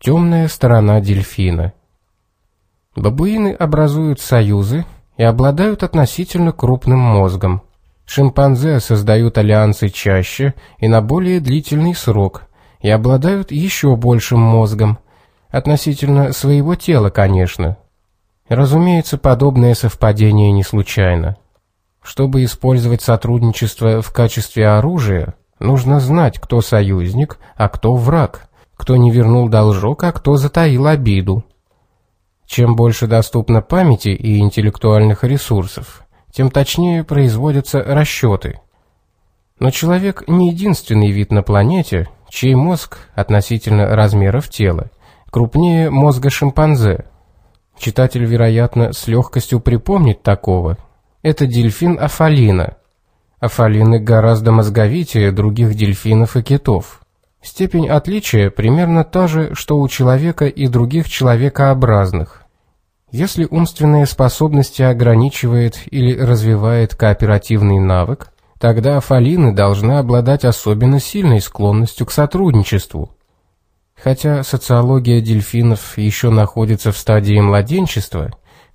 Темная сторона дельфина. Бабуины образуют союзы и обладают относительно крупным мозгом. Шимпанзе создают альянсы чаще и на более длительный срок и обладают еще большим мозгом, относительно своего тела, конечно. Разумеется, подобное совпадение не случайно. Чтобы использовать сотрудничество в качестве оружия, нужно знать, кто союзник, а кто враг, кто не вернул должок, а кто затаил обиду. Чем больше доступно памяти и интеллектуальных ресурсов, тем точнее производятся расчеты. Но человек не единственный вид на планете, чей мозг относительно размеров тела крупнее мозга шимпанзе. Читатель, вероятно, с легкостью припомнит такого. Это дельфин Афалина. Афалины гораздо мозговитее других дельфинов и китов. Степень отличия примерно та же, что у человека и других человекообразных. Если умственные способности ограничивает или развивает кооперативный навык, тогда афалины должны обладать особенно сильной склонностью к сотрудничеству. Хотя социология дельфинов еще находится в стадии младенчества,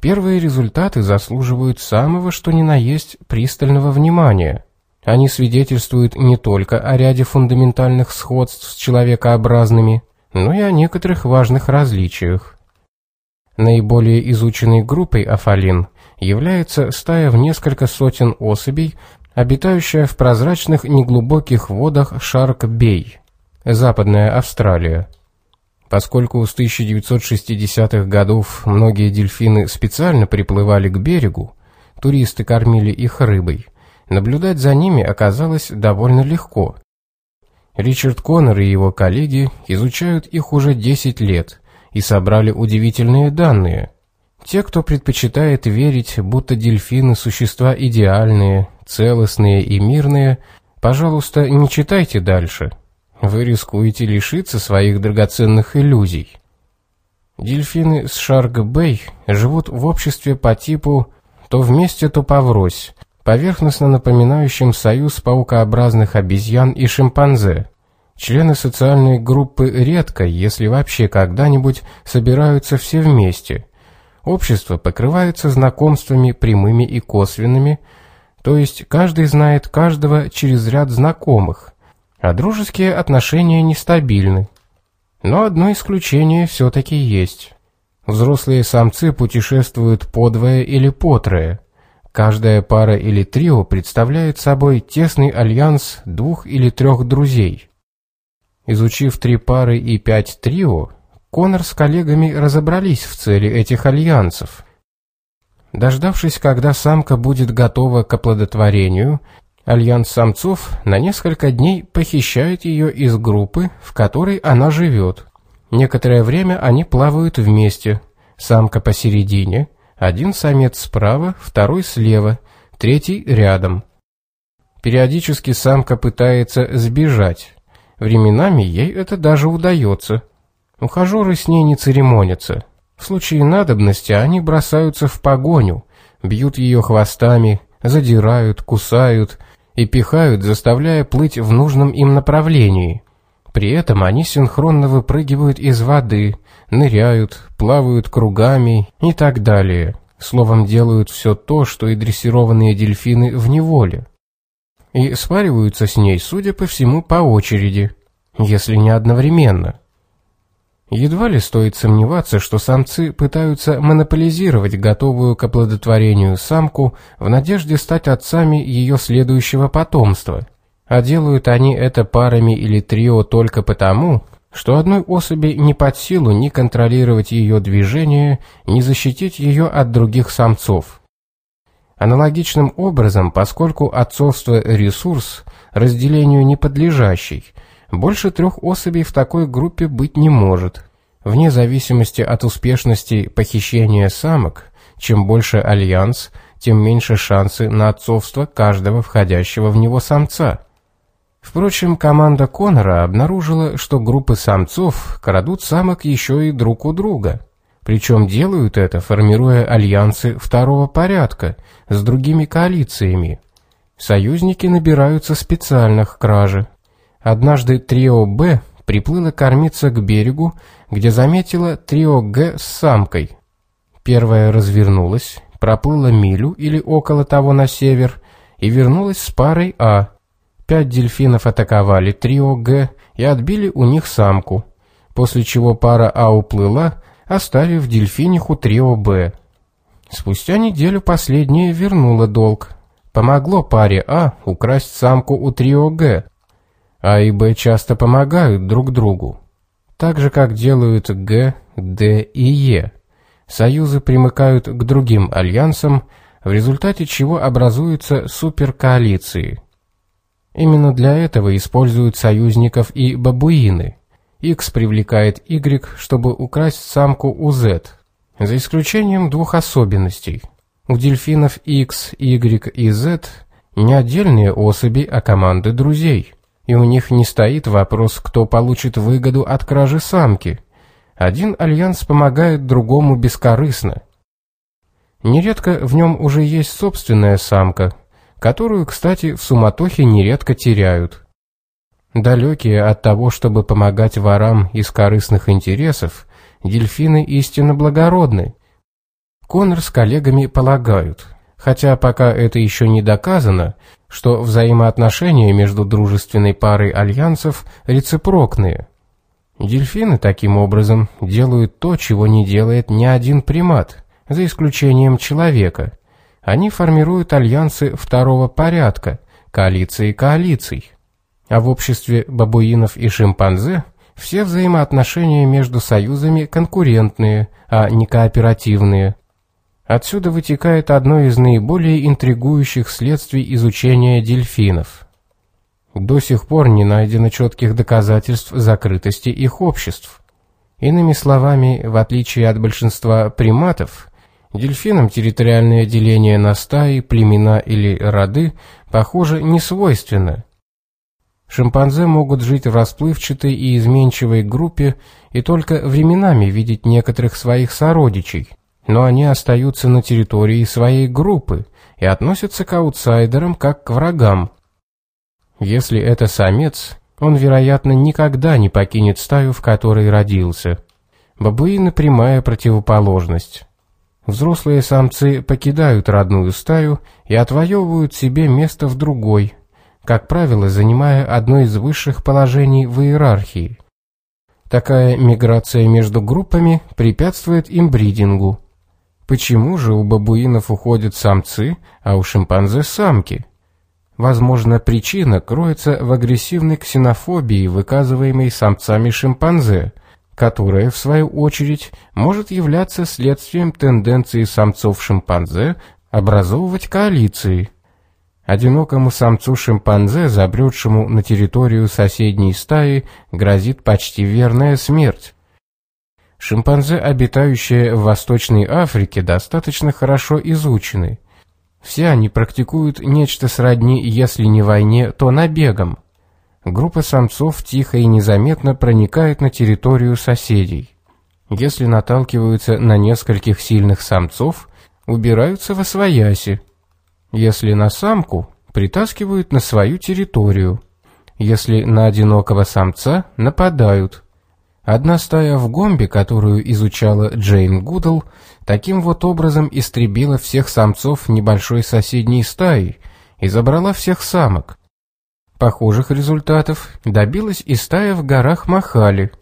первые результаты заслуживают самого что ни на есть пристального внимания. Они свидетельствуют не только о ряде фундаментальных сходств с человекообразными, но и о некоторых важных различиях. Наиболее изученной группой афалин является стая в несколько сотен особей, обитающая в прозрачных неглубоких водах Шарк-Бей, Западная Австралия. Поскольку с 1960-х годов многие дельфины специально приплывали к берегу, туристы кормили их рыбой, наблюдать за ними оказалось довольно легко. Ричард Коннор и его коллеги изучают их уже 10 лет – и собрали удивительные данные. Те, кто предпочитает верить, будто дельфины – существа идеальные, целостные и мирные, пожалуйста, не читайте дальше. Вы рискуете лишиться своих драгоценных иллюзий. Дельфины с Шарк-Бэй живут в обществе по типу то вместе, то поврось, поверхностно напоминающим союз паукообразных обезьян и шимпанзе. Члены социальной группы редко, если вообще когда-нибудь, собираются все вместе. Общество покрывается знакомствами прямыми и косвенными, то есть каждый знает каждого через ряд знакомых, а дружеские отношения нестабильны. Но одно исключение все-таки есть. Взрослые самцы путешествуют подвое или потрое. Каждая пара или трио представляет собой тесный альянс двух или трех друзей. Изучив три пары и пять трио, Конор с коллегами разобрались в цели этих альянсов. Дождавшись, когда самка будет готова к оплодотворению, альянс самцов на несколько дней похищает ее из группы, в которой она живет. Некоторое время они плавают вместе, самка посередине, один самец справа, второй слева, третий рядом. Периодически самка пытается сбежать, Временами ей это даже удается. Ухажеры с ней не церемонятся. В случае надобности они бросаются в погоню, бьют ее хвостами, задирают, кусают и пихают, заставляя плыть в нужном им направлении. При этом они синхронно выпрыгивают из воды, ныряют, плавают кругами и так далее. Словом, делают все то, что и дрессированные дельфины в неволе и свариваются с ней, судя по всему, по очереди, если не одновременно. Едва ли стоит сомневаться, что самцы пытаются монополизировать готовую к оплодотворению самку в надежде стать отцами ее следующего потомства. А делают они это парами или трио только потому, что одной особи не под силу ни контролировать ее движение, ни защитить ее от других самцов. Аналогичным образом, поскольку отцовство – ресурс, разделению не подлежащий, больше трех особей в такой группе быть не может. Вне зависимости от успешности похищения самок, чем больше альянс, тем меньше шансы на отцовство каждого входящего в него самца. Впрочем, команда Конора обнаружила, что группы самцов крадут самок еще и друг у друга – причем делают это, формируя альянсы второго порядка с другими коалициями. Союзники набираются специальных кражи. Однажды трио «Б» приплыла кормиться к берегу, где заметила трио Г с самкой. Первая развернулась, проплыла милю или около того на север и вернулась с парой А. Пять дельфинов атаковали трио Г и отбили у них самку, после чего пара А уплыла, оставив дельфиниху трио Б. Спустя неделю последняя вернула долг. Помогло паре А украсть самку у трио Г. А и Б часто помогают друг другу. Так же, как делают Г, Д и Е. Союзы примыкают к другим альянсам, в результате чего образуются суперкоалиции. Именно для этого используют союзников и бабуины. X привлекает Y, чтобы украсть самку у Z, за исключением двух особенностей. У дельфинов X, Y и Z не отдельные особи, а команды друзей. И у них не стоит вопрос, кто получит выгоду от кражи самки. Один альянс помогает другому бескорыстно. Нередко в нем уже есть собственная самка, которую, кстати, в суматохе нередко теряют. Далекие от того, чтобы помогать ворам из корыстных интересов, дельфины истинно благородны. Коннор с коллегами полагают, хотя пока это еще не доказано, что взаимоотношения между дружественной парой альянсов рецепрокные. Дельфины таким образом делают то, чего не делает ни один примат, за исключением человека. Они формируют альянсы второго порядка, коалиции коалиций. А в обществе бабуинов и шимпанзе все взаимоотношения между союзами конкурентные, а не кооперативные. Отсюда вытекает одно из наиболее интригующих следствий изучения дельфинов. До сих пор не найдено четких доказательств закрытости их обществ. Иными словами, в отличие от большинства приматов, дельфинам территориальное деление на стаи, племена или роды, похоже, не свойственно – Шимпанзе могут жить в расплывчатой и изменчивой группе и только временами видеть некоторых своих сородичей, но они остаются на территории своей группы и относятся к аутсайдерам как к врагам. Если это самец, он, вероятно, никогда не покинет стаю, в которой родился. Бабуины – прямая противоположность. Взрослые самцы покидают родную стаю и отвоевывают себе место в другой, как правило, занимая одно из высших положений в иерархии. Такая миграция между группами препятствует имбридингу. Почему же у бабуинов уходят самцы, а у шимпанзе самки? Возможно, причина кроется в агрессивной ксенофобии, выказываемой самцами шимпанзе, которая, в свою очередь, может являться следствием тенденции самцов шимпанзе образовывать коалиции – Одинокому самцу-шимпанзе, забредшему на территорию соседней стаи, грозит почти верная смерть. Шимпанзе, обитающие в Восточной Африке, достаточно хорошо изучены. Все они практикуют нечто сродни, если не войне, то набегом. Группа самцов тихо и незаметно проникает на территорию соседей. Если наталкиваются на нескольких сильных самцов, убираются во свояси. Если на самку, притаскивают на свою территорию. Если на одинокого самца, нападают. Одна стая в Гомбе, которую изучала Джейн Гудл, таким вот образом истребила всех самцов небольшой соседней стаи и забрала всех самок. Похожих результатов добилась и стая в горах Махали.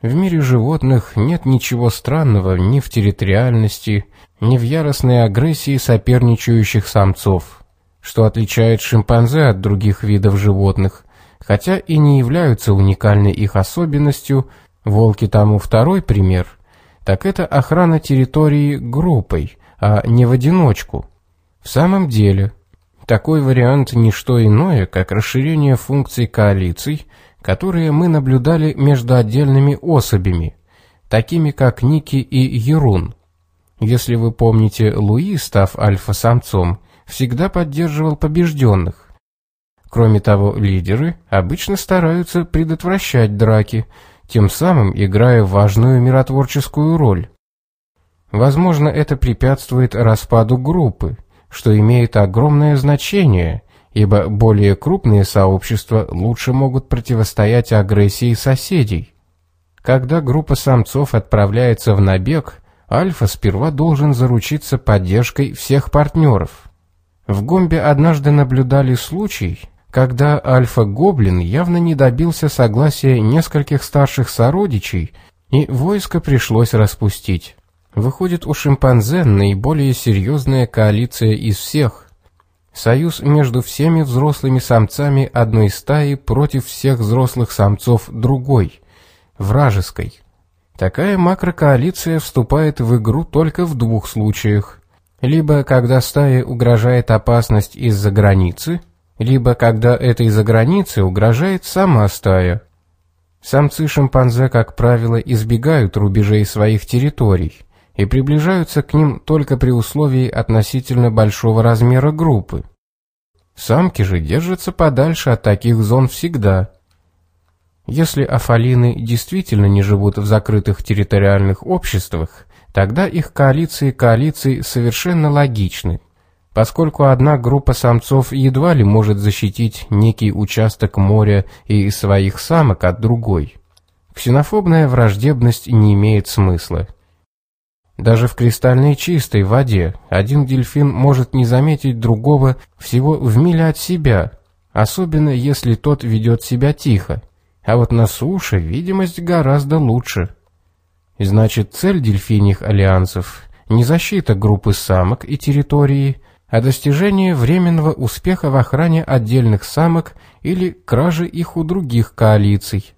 В мире животных нет ничего странного ни в территориальности, ни в яростной агрессии соперничающих самцов, что отличает шимпанзе от других видов животных, хотя и не являются уникальной их особенностью, волки тому второй пример, так это охрана территории группой, а не в одиночку. В самом деле, такой вариант не что иное, как расширение функций коалиций, которые мы наблюдали между отдельными особями, такими как Ники и Ерун – если вы помните, Луи, став альфа-самцом, всегда поддерживал побежденных. Кроме того, лидеры обычно стараются предотвращать драки, тем самым играя важную миротворческую роль. Возможно, это препятствует распаду группы, что имеет огромное значение, ибо более крупные сообщества лучше могут противостоять агрессии соседей. Когда группа самцов отправляется в набег, альфа сперва должен заручиться поддержкой всех партнеров. В Гомбе однажды наблюдали случай, когда альфа-гоблин явно не добился согласия нескольких старших сородичей, и войско пришлось распустить. Выходит, у шимпанзе наиболее серьезная коалиция из всех. Союз между всеми взрослыми самцами одной стаи против всех взрослых самцов другой, вражеской. Такая макрокоалиция вступает в игру только в двух случаях. Либо когда стае угрожает опасность из-за границы, либо когда этой за границей угрожает сама стая. Самцы шимпанзе, как правило, избегают рубежей своих территорий – и приближаются к ним только при условии относительно большого размера группы. Самки же держатся подальше от таких зон всегда. Если афалины действительно не живут в закрытых территориальных обществах, тогда их коалиции коалиции совершенно логичны, поскольку одна группа самцов едва ли может защитить некий участок моря и своих самок от другой. Ксенофобная враждебность не имеет смысла. Даже в кристальной чистой воде один дельфин может не заметить другого всего в миле от себя, особенно если тот ведет себя тихо. А вот на суше видимость гораздо лучше. Значит, цель дельфиньих альянсов не защита группы самок и территории, а достижение временного успеха в охране отдельных самок или кражи их у других коалиций.